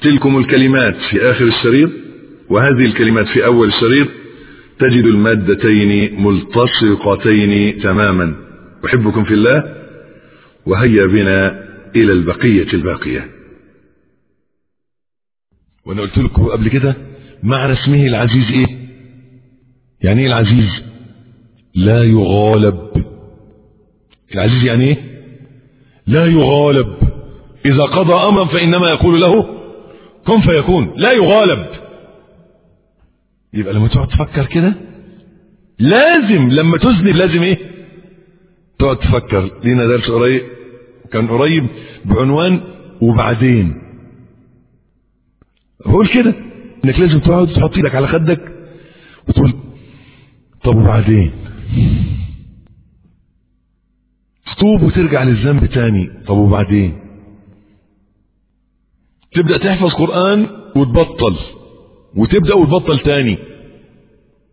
تلكم الكلمات في آخر الشريط وهذه الكلمات في أول الشريط تجد المادتين ملتصقتين تماما. أحبكم في الله وهيا بنا إلى البقية الباقية. وأنا قلت لكم قبل كده معنى اسمه العزيز إيه؟ يعني إيه العزيز؟ لا يغالب. العزيز يعني إيه؟ لا يغالب. إذا قضى أمرا فإنما يقول له كن فيكون. لا يغالب. يبقى لما تقعد تفكر كده لازم لما تذنب لازم إيه؟ تقعد تفكر. لينا درس قريب؟ كان قريب بعنوان وبعدين بقول كده إنك لازم تقعد تحط إيدك على خدك وتقول طب وبعدين؟ تتوب وترجع للذنب تاني. طب وبعدين؟ تبدأ تحفظ قرآن وتبطل وتبدأ وتبطل تاني.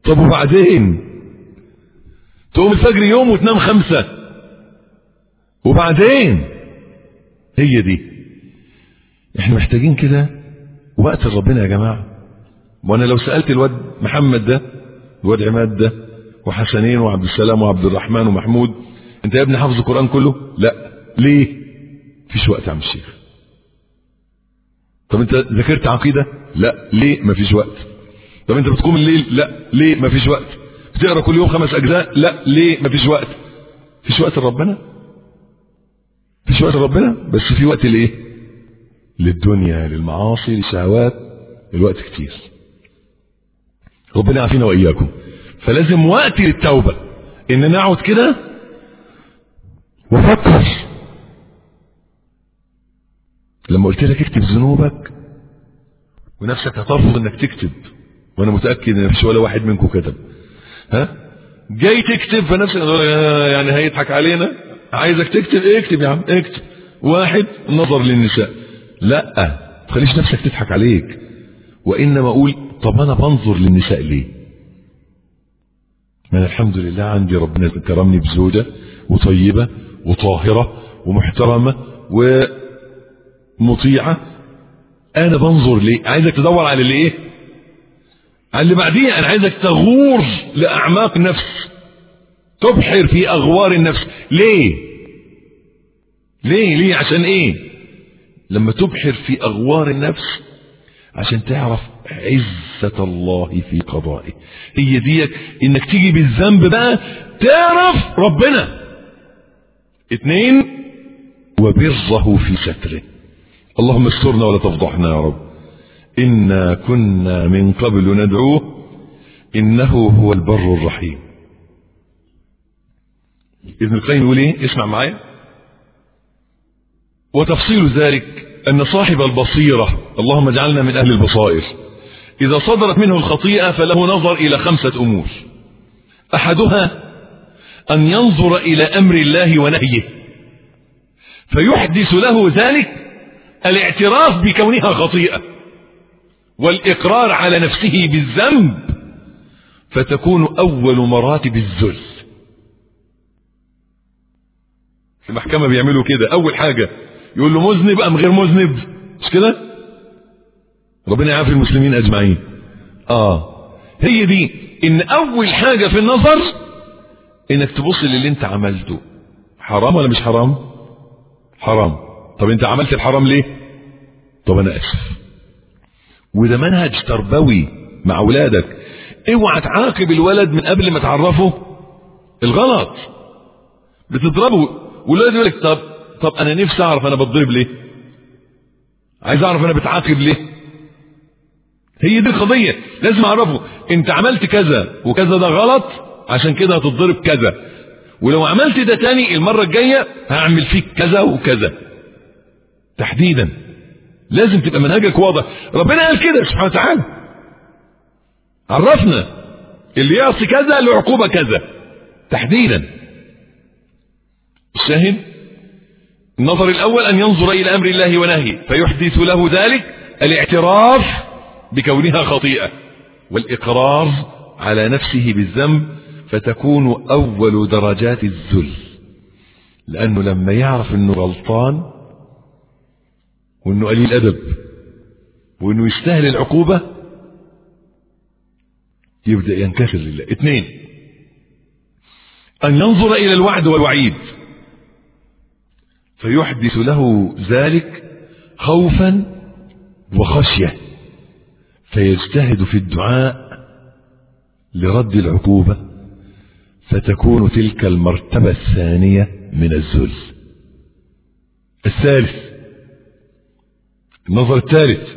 طب وبعدين؟ تقوم الفجر يوم وتنام خمسة. وبعدين؟ هي دي. إحنا محتاجين كده وقت ربنا يا جماعة. وأنا لو سألت الواد محمد ده الواد عماد ده وحسنين وعبد السلام وعبد الرحمن ومحمود أنت يا ابني حافظ القرآن كله؟ لا. ليه؟ فيش وقت يا عم الشيخ. طب انت ذاكرت عقيدة؟ لا. ليه مفيش وقت؟ طب انت بتقوم الليل؟ لا. ليه مفيش وقت؟ بتقرأ كل يوم خمس أجزاء؟ لا. ليه مفيش وقت؟ فيش وقت لربنا؟ فيش وقت لربنا؟ بس في وقت لإيه؟ للدنيا للمعاصي للشهوات الوقت كتير. ربنا يعافينا وإياكم. فلازم وقت للتوبة. إن نقعد كده وفكر لما قلت لك اكتب ذنوبك ونفسك هترفض إنك تكتب وأنا متأكد إن مفيش ولا واحد منكم كتب. ها؟ جاي تكتب فنفسك يعني هيضحك علينا. عايزك تكتب اكتب يا عم اكتب. واحد نظر للنساء. لا تخليش نفسك تضحك عليك. وإنما أقول طب أنا بنظر للنساء ليه؟ من الحمد لله عندي ربنا كرمني بزوجة وطيبة وطاهرة ومحترمة ومطيعة أنا بنظر ليه عايزك تدور على اللي إيه على اللي بعديه أنا عايزك تغور لأعماق النفس. تبحر في أغوار النفس. ليه؟ ليه؟ ليه؟ عشان إيه؟ لما تبحر في أغوار النفس عشان تعرف عزة الله في قضائه. هي ديك إنك تيجي بالذنب بقى تعرف ربنا. اتنين وبره في ستره. اللهم استرنا ولا تفضحنا يا رب. إنا كنا من قبل ندعوه. إنه هو البر الرحيم. ابن القيم يقول إيه؟ اسمع معايا. وتفصيل ذلك أن صاحب البصيرة اللهم اجعلنا من أهل البصائر إذا صدرت منه الخطيئة فله نظر إلى خمسة أمور. أحدها أن ينظر إلى أمر الله ونهيه. فيحدث له ذلك الاعتراف بكونها خطيئة والإقرار على نفسه بالذنب فتكون أول مراتب الذل. في المحكمة بيعملوا كده. أول حاجة يقول له مذنب أم غير مذنب؟ مش كده؟ ربنا يعافي المسلمين أجمعين. آه. هي دي. إن أول حاجة في النظر إنك تبص للي أنت عملته. حرام ولا مش حرام؟ حرام. طب أنت عملت الحرام ليه؟ طب أنا أسف. وده منهج تربوي مع أولادك اوعى تعاقب الولد من قبل ما تعرفه. الغلط. بتضربه. والولد يقول لك طب طب أنا نفسي اعرف أنا بتضرب ليه؟ عايز اعرف أنا بتعاقب ليه؟ هي دي القضية. لازم اعرفه. انت عملت كذا وكذا ده غلط عشان كده هتتضرب كذا. ولو عملت ده تاني المرة الجاية هعمل فيك كذا وكذا. تحديدا. لازم تبقى منهجك واضح. ربنا قال كده سبحانه وتعالى. عرفنا اللي يعصي كذا له عقوبة كذا. تحديدا. الشاهد النظر الأول أن ينظر إلى أمر الله ونهيه فيحدث له ذلك الاعتراف بكونها خطيئة والإقرار على نفسه بالذنب فتكون أول درجات الذل. لأنه لما يعرف أنه غلطان وأنه قليل أدب وأنه يستاهل العقوبة. يبدأ ينكسر لله. اثنين. أن ينظر إلى الوعد والوعيد. فيحدث له ذلك خوفا وخشية. فيجتهد في الدعاء لرد العقوبة. فتكون تلك المرتبة الثانية من الذل. الثالث. النظر الثالث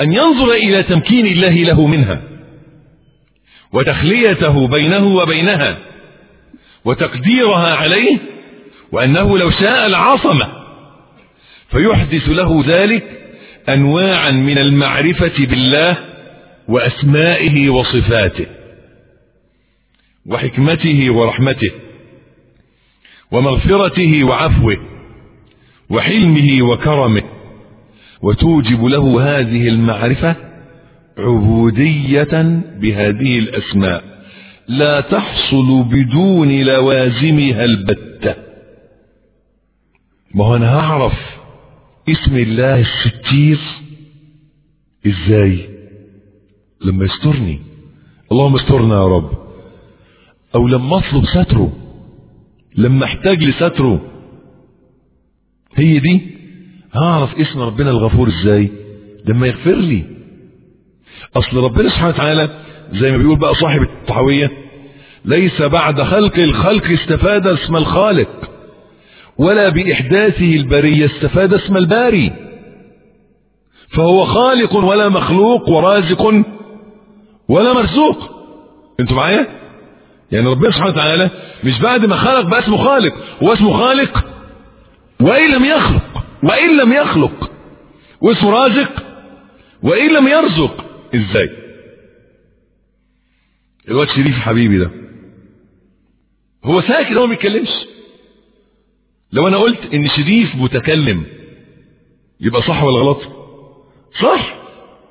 أن ينظر إلى تمكين الله له منها وتخليته بينه وبينها وتقديرها عليه وأنه لو شاء العصمة فيحدث له ذلك أنواعا من المعرفة بالله وأسمائه وصفاته وحكمته ورحمته ومغفرته وعفوه وحلمه وكرمه. وتوجب له هذه المعرفة عبودية بهذه الأسماء. لا تحصل بدون لوازمها البتة. ما هو أنا هعرف اسم الله الستير؟ إزاي؟ لما يسترني. اللهم استرنا يا رب. أو لما أطلب ستره. لما أحتاج لستره. هي دي هعرف اسم ربنا الغفور إزاي؟ لما يغفر لي. أصل ربنا سبحانه وتعالى زي ما بيقول بقى صاحب الطحاوية ليس بعد خلق الخلق استفاد اسم الخالق ولا بإحداثه البرية استفاد اسم الباري. فهو خالق ولا مخلوق ورازق ولا مرزوق. أنتوا معايا؟ يعني ربنا سبحانه وتعالى مش بعد ما خلق بقى اسمه خالق هو اسمه خالق وإن لم يخلق. وإن لم يخلق واسمه رازق وإن لم يرزق إزاي؟ الواد شريف حبيبي ده هو ساكت هو ما بيتكلمش. لو أنا قلت إن شريف متكلم يبقى صح ولا غلط؟ صح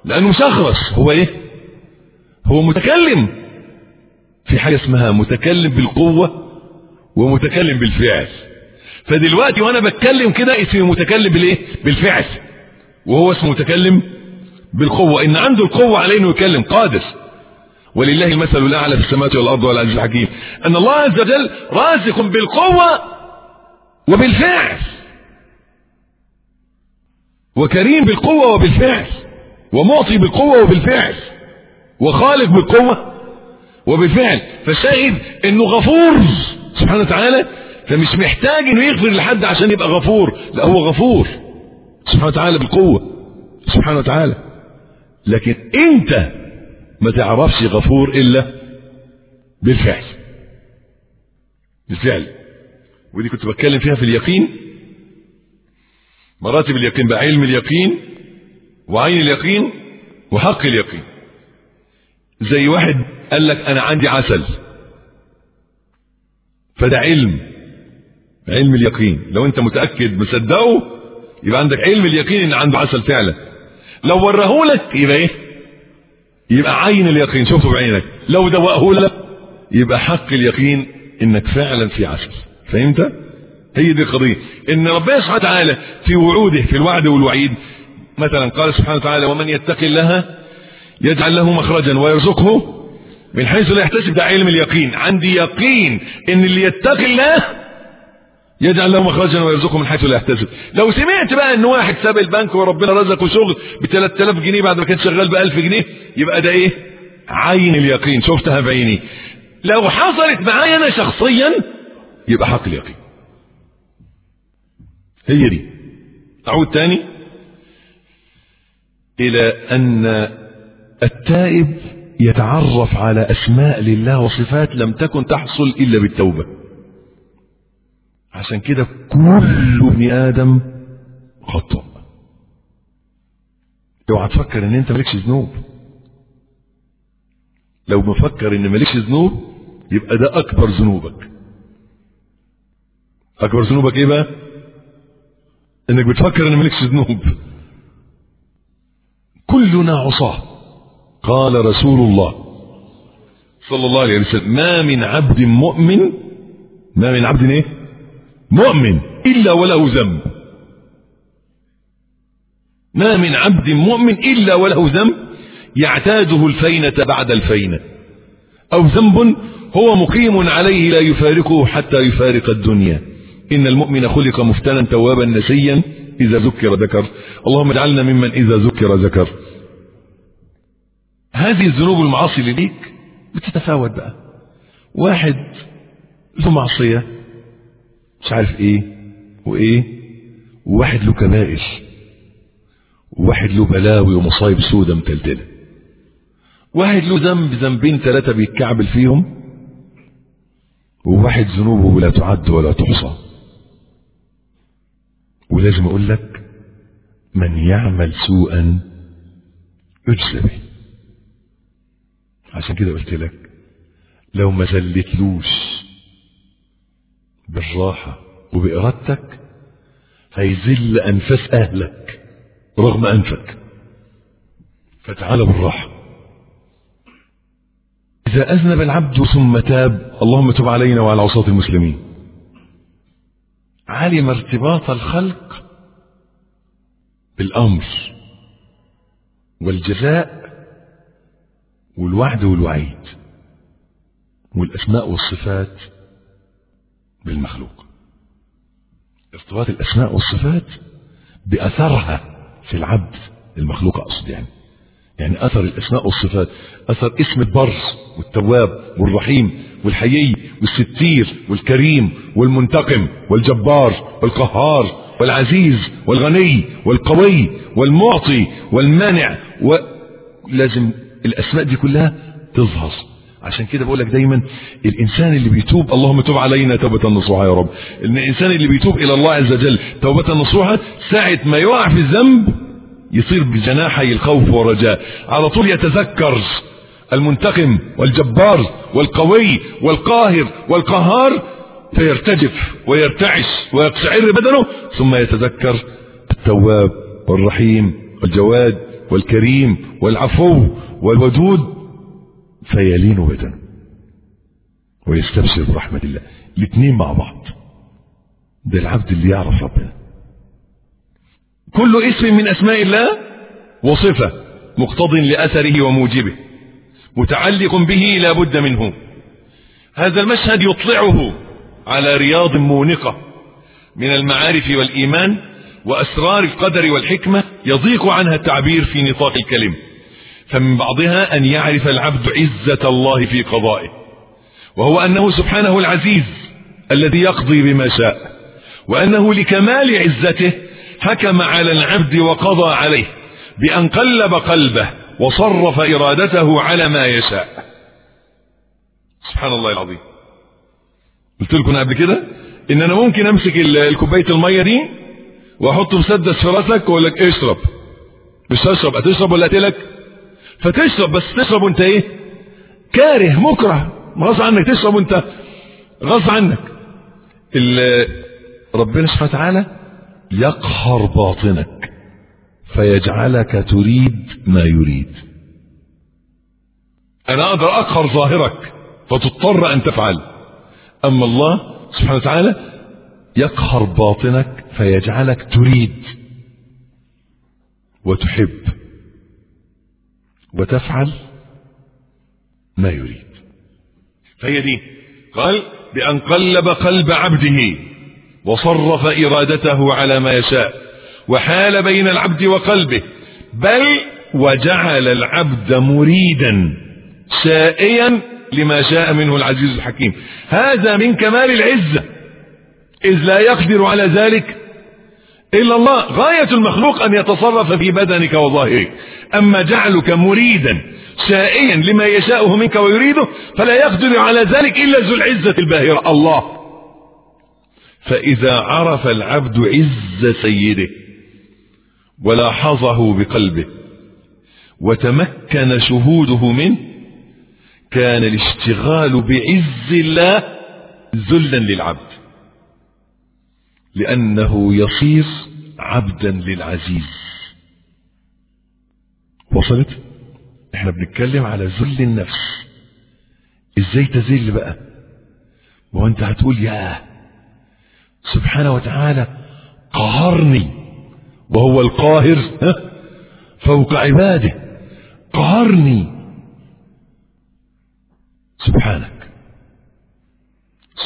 لأنه مشخص هو إيه؟ هو متكلم في حاجة اسمها متكلم بالقوة ومتكلم بالفعل. فدلوقتي وأنا بتكلم كده اسمي متكلم بالايه؟ بالفعل. وهو اسمه متكلم بالقوة. إن عنده القوة عليه إنه يتكلم قادر. ولله المثل الأعلى في السماوات والأرض والعزيز الحكيم. أن الله عز وجل رازق بالقوة وبالفعل. وكريم بالقوة وبالفعل. ومعطي بالقوة وبالفعل. وخالق بالقوة وبالفعل. فشاهد إنه غفور. سبحانه وتعالى فمش محتاج إنه يغفر لحد عشان يبقى غفور. لا هو غفور. سبحانه وتعالى بالقوة سبحانه وتعالى. لكن أنت ما تعرفش غفور إلا بالفعل. بالفعل. ودي كنت بتكلم فيها في اليقين. مراتب اليقين بقى علم اليقين وعين اليقين وحق اليقين. زي واحد قال لك أنا عندي عسل. فده علم. علم اليقين. لو انت متأكد مصدقه يبقى عندك علم اليقين إن عنده عسل فعلا. لو ورهولك يبقى إيه؟ يبقى عين اليقين. شوفه بعينك. لو دوقه لك يبقى حق اليقين إنك فعلا في عسل. فهمت؟ هي دي القضية. إن ربنا سبحانه وتعالى في وعوده في الوعد والوعيد مثلا قال سبحانه وتعالى ومن يتق الله يجعل له مخرجا ويرزقه من حيث لا يحتسب. ده علم اليقين. عندي يقين إن اللي يتق الله يجعل له مخرجا ويرزقه من حيث لا يحتسب. لو سمعت بقى إن واحد ساب البنك وربنا رزقه شغل ب 3000 جنيه بعد ما كان شغال ب 1000 جنيه يبقى ده إيه؟ عين اليقين. شفتها بعيني لو حصلت معايا أنا شخصيا يبقى حق اليقين. هي دي. أعود تاني إلى أن التائب يتعرف على أسماء لله وصفات لم تكن تحصل إلا بالتوبة. عشان كده كل ابن آدم خطأ. اوعى تفكر ان انت مالكش ذنوب. لو مفكر ان مالكش ذنوب يبقى ده أكبر ذنوبك. أكبر ذنوبك إيه بقى؟ إنك بتفكر إن مالكش ذنوب. كلنا عصاة. قال رسول الله صلى الله عليه وسلم ما من عبد مؤمن ما من عبد إيه؟ مؤمن إلا وله ذنب. ما من عبد مؤمن إلا وله ذنب يعتاده الفينة بعد الفينة. أو ذنب هو مقيم عليه لا يفارقه حتى يفارق الدنيا. إن المؤمن خلق مفتنا توابا نسيا إذا ذكر ذكر. اللهم اجعلنا ممن إذا ذكر ذكر. هذه الذنوب المعاصي اللي ليك بتتفاوت بقى. واحد له معصية. مش عارف إيه وإيه وواحد له كبائر وواحد له بلاوي ومصايب سودة متلتلة واحد له ذنب ذنبين ثلاثة بيتكعبل فيهم وواحد ذنوبه لا تعد ولا تحصى. ولازم أقول لك من يعمل سوءا يجزى به. عشان كده قلت لك لو ما زلتلوش بالراحة وبإرادتك هيذل أنفاس أهلك رغم أنفك. فتعال بالراحة. إذا أذنب العبد ثم تاب اللهم تب علينا وعلى عصاة المسلمين. علم ارتباط الخلق بالأمر والجزاء والوعد والوعيد والأسماء والصفات بالمخلوق. ارتباط الأسماء والصفات بأثرها في العبد المخلوق أقصد يعني. يعني أثر الأسماء والصفات أثر اسم البر والتواب والرحيم والحيي والستير والكريم والمنتقم والجبار والقهار والعزيز والغني والقوي والمعطي والمانع. ولازم الأسماء دي كلها تظهر. عشان كده بقول لك دايما الإنسان اللي بيتوب اللهم تب علينا توبة نصوحه يا رب. إن الإنسان اللي بيتوب إلى الله عز وجل توبة نصوحه ساعة ما يقع في الذنب يصير بجناحي الخوف والرجاء. على طول يتذكر المنتقم والجبار والقوي والقاهر والقهار فيرتجف ويرتعش ويقشعر بدنه ثم يتذكر التواب والرحيم والجواد والكريم والعفو والودود فيلين بدنه ويستبشر برحمة الله. الاثنين مع بعض. ده العبد اللي يعرف ربنا. كل اسم من أسماء الله وصفة مقتض لأثره وموجبه. متعلق به لا بد منه. هذا المشهد يطلعه على رياض مونقة. من المعارف والإيمان وأسرار القدر والحكمة يضيق عنها التعبير في نطاق الكلم فمن بعضها أن يعرف العبد عزة الله في قضائه وهو أنه سبحانه العزيز الذي يقضي بما شاء وأنه لكمال عزته حكم على العبد وقضى عليه بأن قلب قلبه وصرف إرادته على ما يشاء. سبحان الله العظيم. قلت لكم قبل كده إن أنا ممكن أمسك الكوباية المية دي واحط مسدس في راسك وأقول لك اشرب. مش هشرب هتشرب ولا اقتلك فتشرب بس تشرب وانت إيه؟ كاره مكره. غصب عنك تشرب وانت غصب عنك. ربنا سبحانه وتعالى يقهر باطنك فيجعلك تريد ما يريد. أنا أقدر أقهر ظاهرك فتضطر أن تفعل. أما الله سبحانه وتعالى يقهر باطنك فيجعلك تريد وتحب. وتفعل ما يريد. فهي دي قال بأن قلب قلب عبده وصرف إرادته على ما يشاء وحال بين العبد وقلبه بل وجعل العبد مريدا سائيا لما شاء منه العزيز الحكيم. هذا من كمال العزة إذ لا يقدر على ذلك إلا الله. غاية المخلوق أن يتصرف في بدنك وظاهرك. أما جعلك مريدا سائيا لما يشاءه منك ويريده فلا يقدر على ذلك إلا ذو العزة الباهرة. الله. فإذا عرف العبد عز سيده ولاحظه بقلبه وتمكن شهوده منه كان الاشتغال بعز الله ذلا للعبد. لأنه يصير عبدا للعزيز. وصلت؟ إحنا بنتكلم على ذل النفس. إزاي تذل بقى؟ وانت هتقول يا سبحانه وتعالى قهرني وهو القاهر فوق عباده قهرني. سبحانك.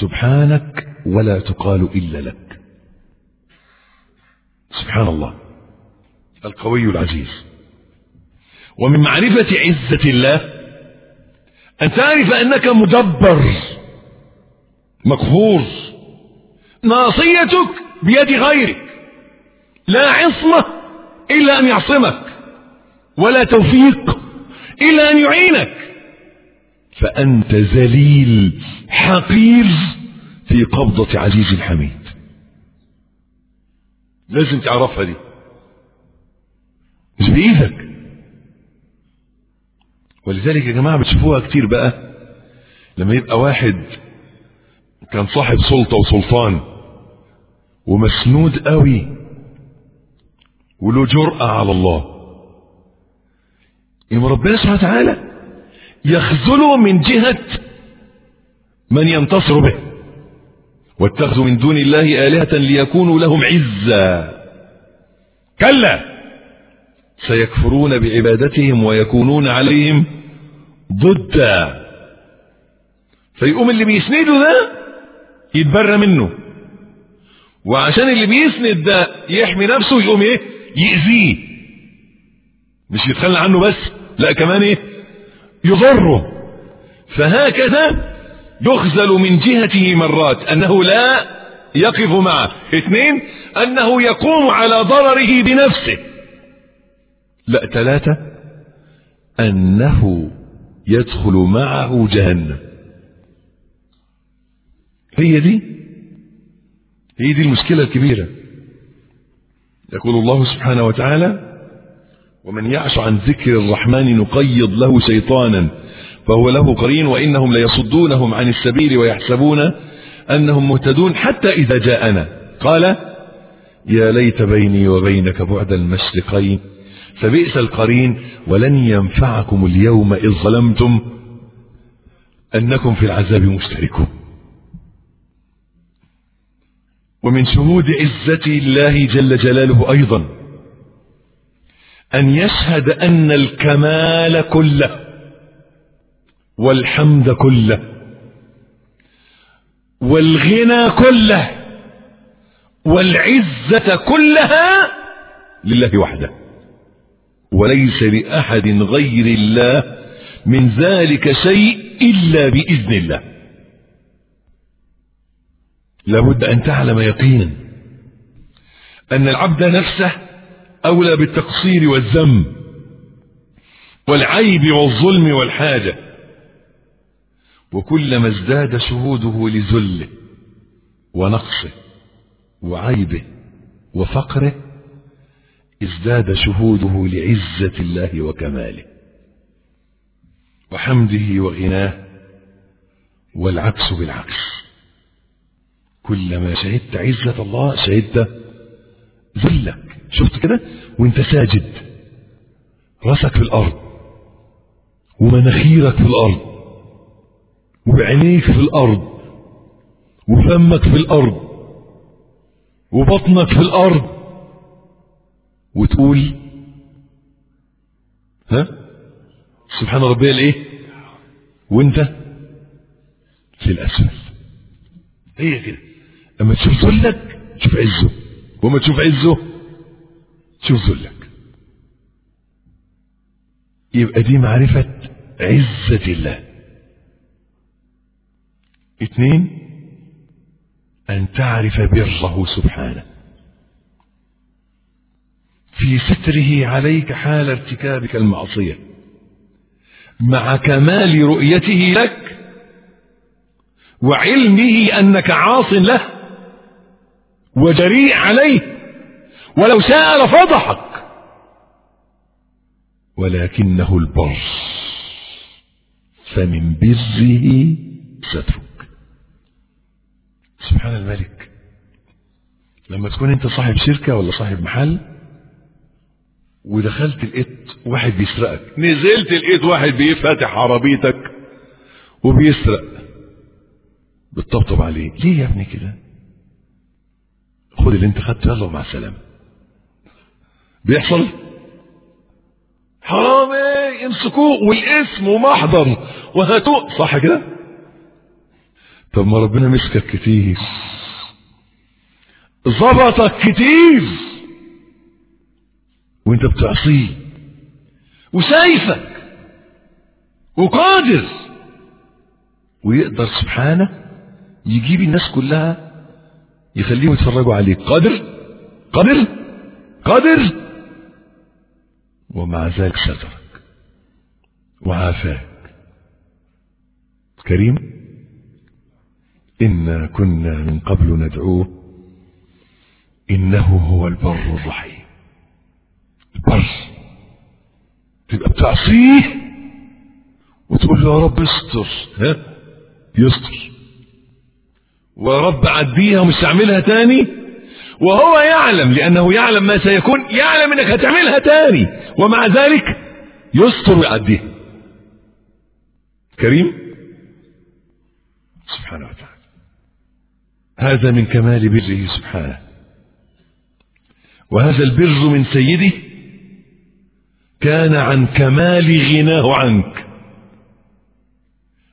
سبحانك ولا تقال إلا لك. سبحان الله. القوي العزيز. ومن معرفة عزة الله أن تعرف أنك مدبر مقهور. ناصيتك بيد غيرك. لا عصمة إلا أن يعصمك. ولا توفيق إلا أن يعينك. فأنت ذليل حقير في قبضة عزيز حميد لازم تعرفها دي؟ مش بإيدك. ولذلك يا جماعة بتشوفوها كتير بقى لما يبقى واحد كان صاحب سلطة وسلطان ومسنود قوي وله جرأة على الله يبقى ربنا سبحانه وتعالى يخذله من جهة من ينتصر به. واتخذوا من دون الله آلهة ليكونوا لهم عزا كلا. سيكفرون بعبادتهم ويكونون عليهم ضدا. فيقوم اللي بيسنده ده يتبرى منه. وعشان اللي بيسند ده يحمي نفسه يقوم إيه؟ يأذيه. مش يتخلى عنه بس لا كمان إيه؟ يضره. فهكذا يخزل من جهته مرات أنه لا يقف معه. اثنين أنه يقوم على ضرره بنفسه. لا ثلاثة أنه يدخل معه جهنم. هي دي؟ هي دي المشكلة الكبيرة. يقول الله سبحانه وتعالى ومن يعش عن ذكر الرحمن نقيض له شيطانا فهو له قرين وإنهم ليصدونهم عن السبيل ويحسبون أنهم مهتدون حتى إذا جاءنا. قال يا ليت بيني وبينك بعد المشرقين فبئس القرين ولن ينفعكم اليوم إذ ظلمتم أنكم في العذاب مشتركون. ومن شهود عزة الله جل جلاله أيضا أن يشهد أن الكمال كله والحمد كله والغنى كله والعزة كلها لله وحده. وليس لأحد غير الله من ذلك شيء إلا بإذن الله. لابد أن تعلم يقينا أن العبد نفسه أولى بالتقصير والذم والعيب والظلم والحاجة. وكلما ازداد شهوده لذله ونقصه وعيبه وفقره ازداد شهوده لعزة الله وكماله وحمده وغناه والعكس بالعكس. كلما شهدت عزة الله شهدت ذلك. شفت كده؟ وانت ساجد رأسك في الأرض ومناخيرك في الأرض وعينيك في الأرض وفمك في الأرض وبطنك في الأرض وتقول ها؟ سبحان ربي الايه وأنت؟ في الاسفل هي كده. أما تشوف ذلك تشوف عزه. وما تشوف عزه تشوف ذلك. يبقى دي معرفة عزة الله. اثنين أن تعرف بره سبحانه. في ستره عليك حال ارتكابك المعصية. مع كمال رؤيته لك وعلمه أنك عاص له وجريء عليه ولو شاء لفضحك. ولكنه البر فمن بره سترك سبحان الملك. لما تكون انت صاحب شركة ولا صاحب محل ودخلت لقيت واحد بيسرقك. نزلت لقيت واحد بيفتح عربيتك وبيسرق. بتطبطب عليه. ليه يا ابني كده؟ خد اللي انت خدته يلا ومع السلامة. بيحصل؟ حرامي يمسكوه والاسم ومحضر وهاتوه. صح كده؟ طب ما ربنا مسكك كتير. ظبطك كتير. وانت بتعصيه. وشايفك وقادر. ويقدر سبحانه يجيب الناس كلها يخليهم يتفرجوا عليك. قادر؟ قادر؟ قادر؟ ومع ذلك سترك. وعافاك. كريم؟ إنا كنا من قبل ندعوه. إنه هو البر الرحيم. البر تبقى بتعصيه وتقول له يا رب استر ها؟ يستر. ويا رب عديها ومش تعملها تاني. وهو يعلم لأنه يعلم ما سيكون يعلم أنك هتعملها تاني. ومع ذلك يستر ويعديها. كريم؟ سبحانه وتعالى. هذا من كمال بره سبحانه. وهذا البر من سيده كان عن كمال غناه عنك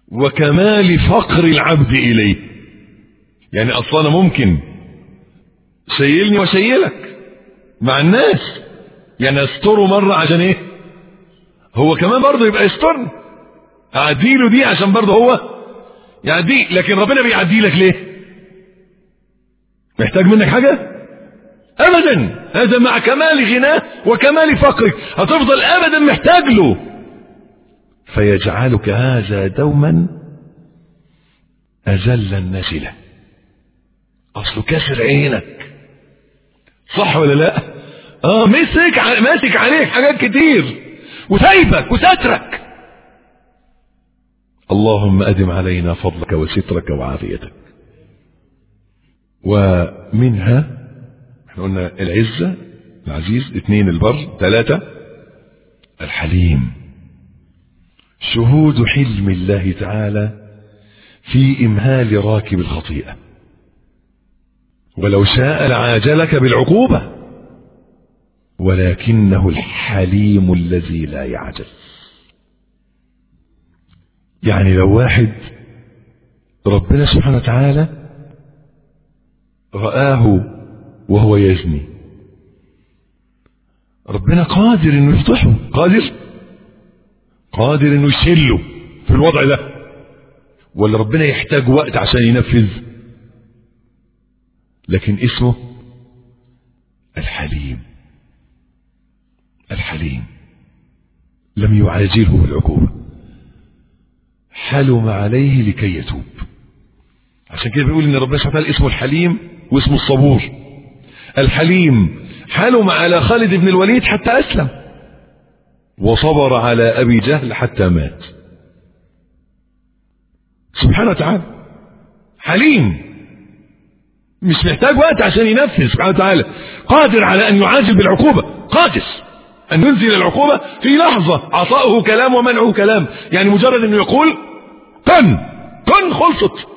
وكمال فقر العبد إليه. يعني أصلا ممكن شيلني وشيلك مع الناس. يعني استره مرة عشان إيه؟ هو كمان برضه يبقى يسترني أعديله دي عشان برضه هو يعدي. لكن ربنا بيعدي لك ليه؟ محتاج منك حاجة؟ ابدا! هذا مع كمال غناه وكمال فقرك هتفضل ابدا محتاج له. فيجعلك هذا دوما اذل الناس له اصله كسر عينك. صح ولا لا؟ آه مسك ماسك عليك حاجات كتير. وسايبك وسترك. اللهم أدم علينا فضلك وسترك وعافيتك. ومنها إحنا قلنا العزة العزيز اثنين البر ثلاثة الحليم. شهود حلم الله تعالى في إمهال راكب الخطيئة. ولو شاء لعاجلك بالعقوبة ولكنه الحليم الذي لا يعجل. يعني لو واحد ربنا سبحانه وتعالى رآه وهو يزني ربنا قادر إنه يفضحه. قادر. قادر إنه يشله في الوضع ده. ولا ربنا يحتاج وقت عشان ينفذ. لكن اسمه الحليم. الحليم. لم يعاجله بالعقوبة حلم عليه لكي يتوب. عشان كده بيقول إن ربنا سبحانه وتعالى اسمه الحليم. واسمه الصبور. الحليم حلم على خالد بن الوليد حتى أسلم. وصبر على أبي جهل حتى مات. سبحانه وتعالى. حليم. مش محتاج وقت عشان ينفذ سبحانه وتعالى. قادر على أن يعاجل بالعقوبة. قادر أن ينزل العقوبة في لحظة عطاؤه كلام ومنعه كلام. يعني مجرد أنه يقول كن كن خلصت.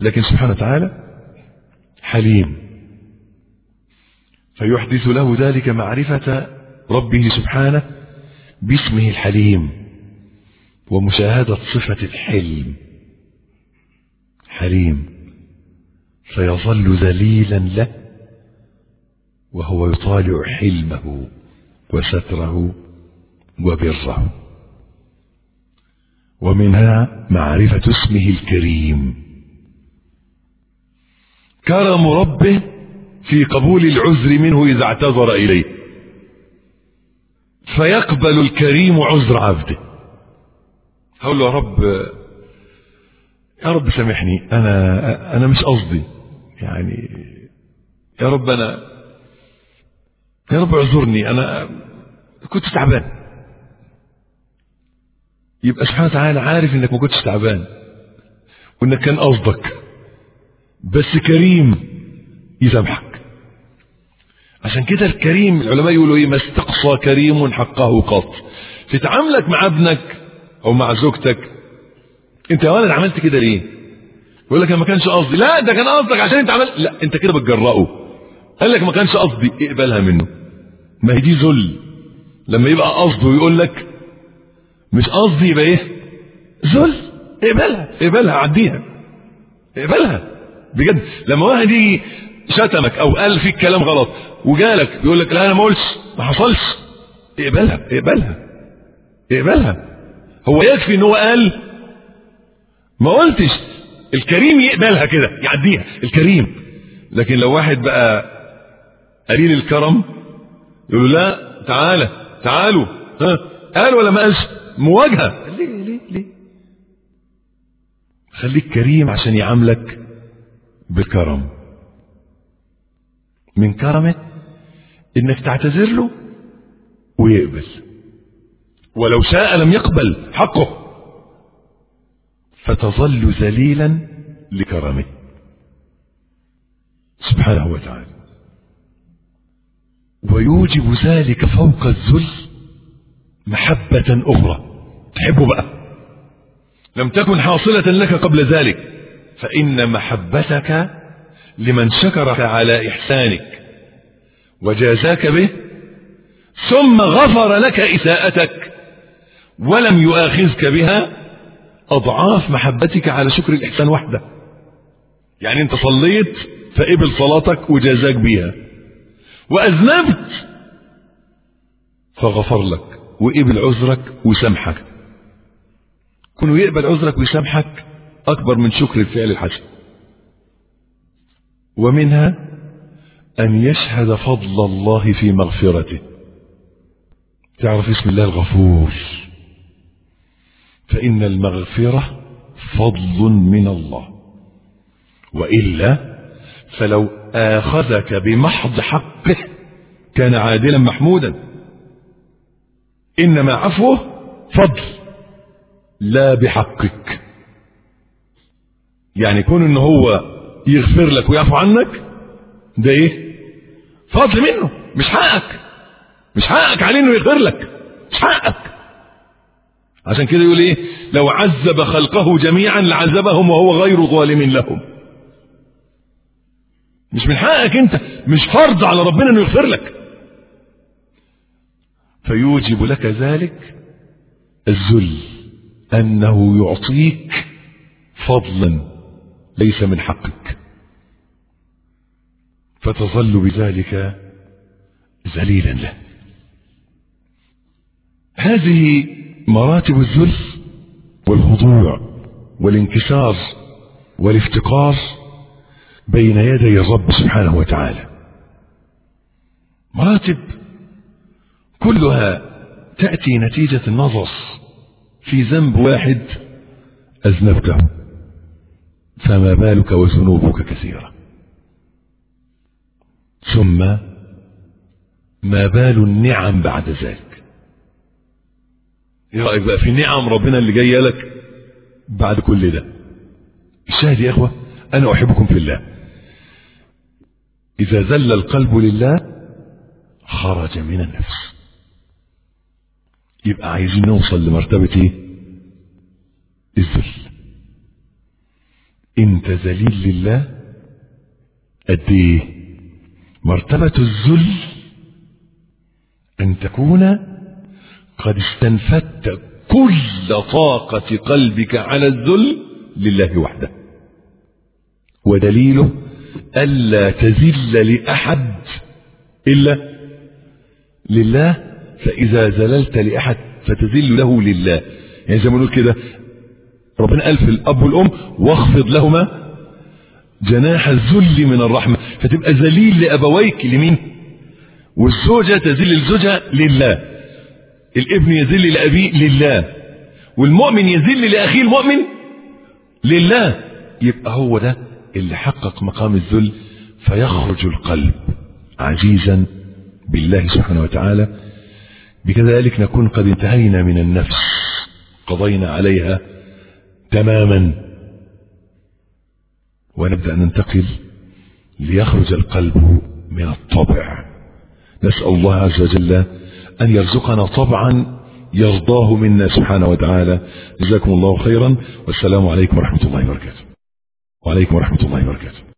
لكن سبحانه وتعالى حليم. فيحدث له ذلك معرفة ربه سبحانه باسمه الحليم ومشاهدة صفة الحلم. حليم فيظل ذليلا له وهو يطالع حلمه وستره وبره. ومنها معرفة اسمه الكريم. كرم ربه في قبول العذر منه إذا اعتذر إليه. فيقبل الكريم عذر عبده. هقول له يا رب يا رب سامحني أنا أنا مش قصدي. يعني يا رب أنا يا رب اعذرني أنا كنت تعبان. يبقى سبحانه وتعالى عارف إنك ما كنتش تعبان وإنك كان قصدك. بس كريم يسامحك. عشان كده الكريم العلماء يقولوا إيه؟ ما استقصى كريم حقه قط. في تعاملك مع ابنك أو مع زوجتك أنت يا ولد عملت كده ليه؟ يقول لك ما كانش قصدي. لا ده كان قصدك عشان أنت عملت لا أنت كده بتجرأه. قال لك ما كانش قصدي. اقبلها منه. ما هي دي ذل. لما يبقى قصده ويقول لك مش قصدي يبقى إيه؟ ذل. اقبلها اقبلها عديها. اقبلها. بجد لما واحد يجي شتمك أو قال فيك كلام غلط وجالك يقول لك لا أنا ما قلتش ما حصلش. اقبلها اقبلها اقبلها. هو يكفي إن هو قال ما قلتش. الكريم يقبلها كده يعديها الكريم. لكن لو واحد بقى قليل الكرم يقول له لا تعالى تعالوا. ها قال ولا ما قالش؟ مواجهة. ليه ليه ليه؟ خليك كريم عشان يعاملك بكرم. من كرمه إنك تعتذر له؟ ويقبل. ولو شاء لم يقبل حقه. فتظل ذليلا لكرمه سبحانه وتعالى. ويوجب ذلك فوق الذل محبة أخرى. تحبه بقى. لم تكن حاصلة لك قبل ذلك. فإن محبتك لمن شكرك على إحسانك وجازاك به ثم غفر لك إساءتك ولم يؤاخذك بها أضعاف محبتك على شكر الإحسان وحده. يعني أنت صليت فقبل صلاتك وجازاك بيها وأذنبت فغفر لك وقبل عذرك وسامحك كونه يقبل عذرك ويسامحك أكبر من شكر الفعل الحسن. ومنها أن يشهد فضل الله في مغفرته. تعرف اسم الله الغفور. فإن المغفرة فضل من الله. وإلا فلو آخذك بمحض حقه كان عادلا محمودا. إنما عفوه فضل لا بحقك. يعني كون إن هو يغفر لك ويعفو عنك ده إيه؟ فضل منه مش حقك مش حقك عليه إنه يغفر لك مش حقك. عشان كده يقول إيه؟ لو عذب خلقه جميعا لعذبهم وهو غير ظالم لهم. مش من حقك أنت مش فرض على ربنا إنه يغفر لك. فيوجب لك ذلك الذل أنه يعطيك فضلا. ليس من حقك. فتظل بذلك ذليلا له. هذه مراتب الذل والخضوع والانكسار والافتقار بين يدي الرب سبحانه وتعالى. مراتب كلها تأتي نتيجة النظر في ذنب واحد أذنبته. فما بالك وذنوبك كثيرة ثم ما بال النعم بعد ذلك. إيه رأيك بقى في نعم ربنا اللي جاية لك بعد كل ده؟ الشاهد يا إخوة أنا أحبكم في الله. إذا زل القلب لله خرج من النفس. يبقى عايزين نوصل لمرتبة إيه؟ الذل. انت ذليل لله؟ قد إيه؟ مرتبة الذل أن تكون قد استنفدت كل طاقة قلبك على الذل لله وحده. ودليله ألا تذل لأحد إلا لله فإذا زللت لأحد فتذل له لله. يعني زي ما نقول كده ربنا قال في الأب والأم واخفض لهما جناح الذل من الرحمة فتبقى ذليل لأبويك لمين؟ والزوجة تذل لزوجها لله. الابن يذل لأبيه لله. والمؤمن يذل لأخيه المؤمن لله. يبقى هو ده اللي حقق مقام الذل فيخرج القلب عزيزا بالله سبحانه وتعالى. بكذلك نكون قد انتهينا من النفس قضينا عليها تماما. ونبدأ ننتقل ليخرج القلب من الطبع. نسأل الله عز وجل أن يرزقنا طبعا يرضاه منا سبحانه وتعالى. جزاكم الله خيرا. والسلام عليكم ورحمة الله وبركاته. وعليكم ورحمة الله وبركاته.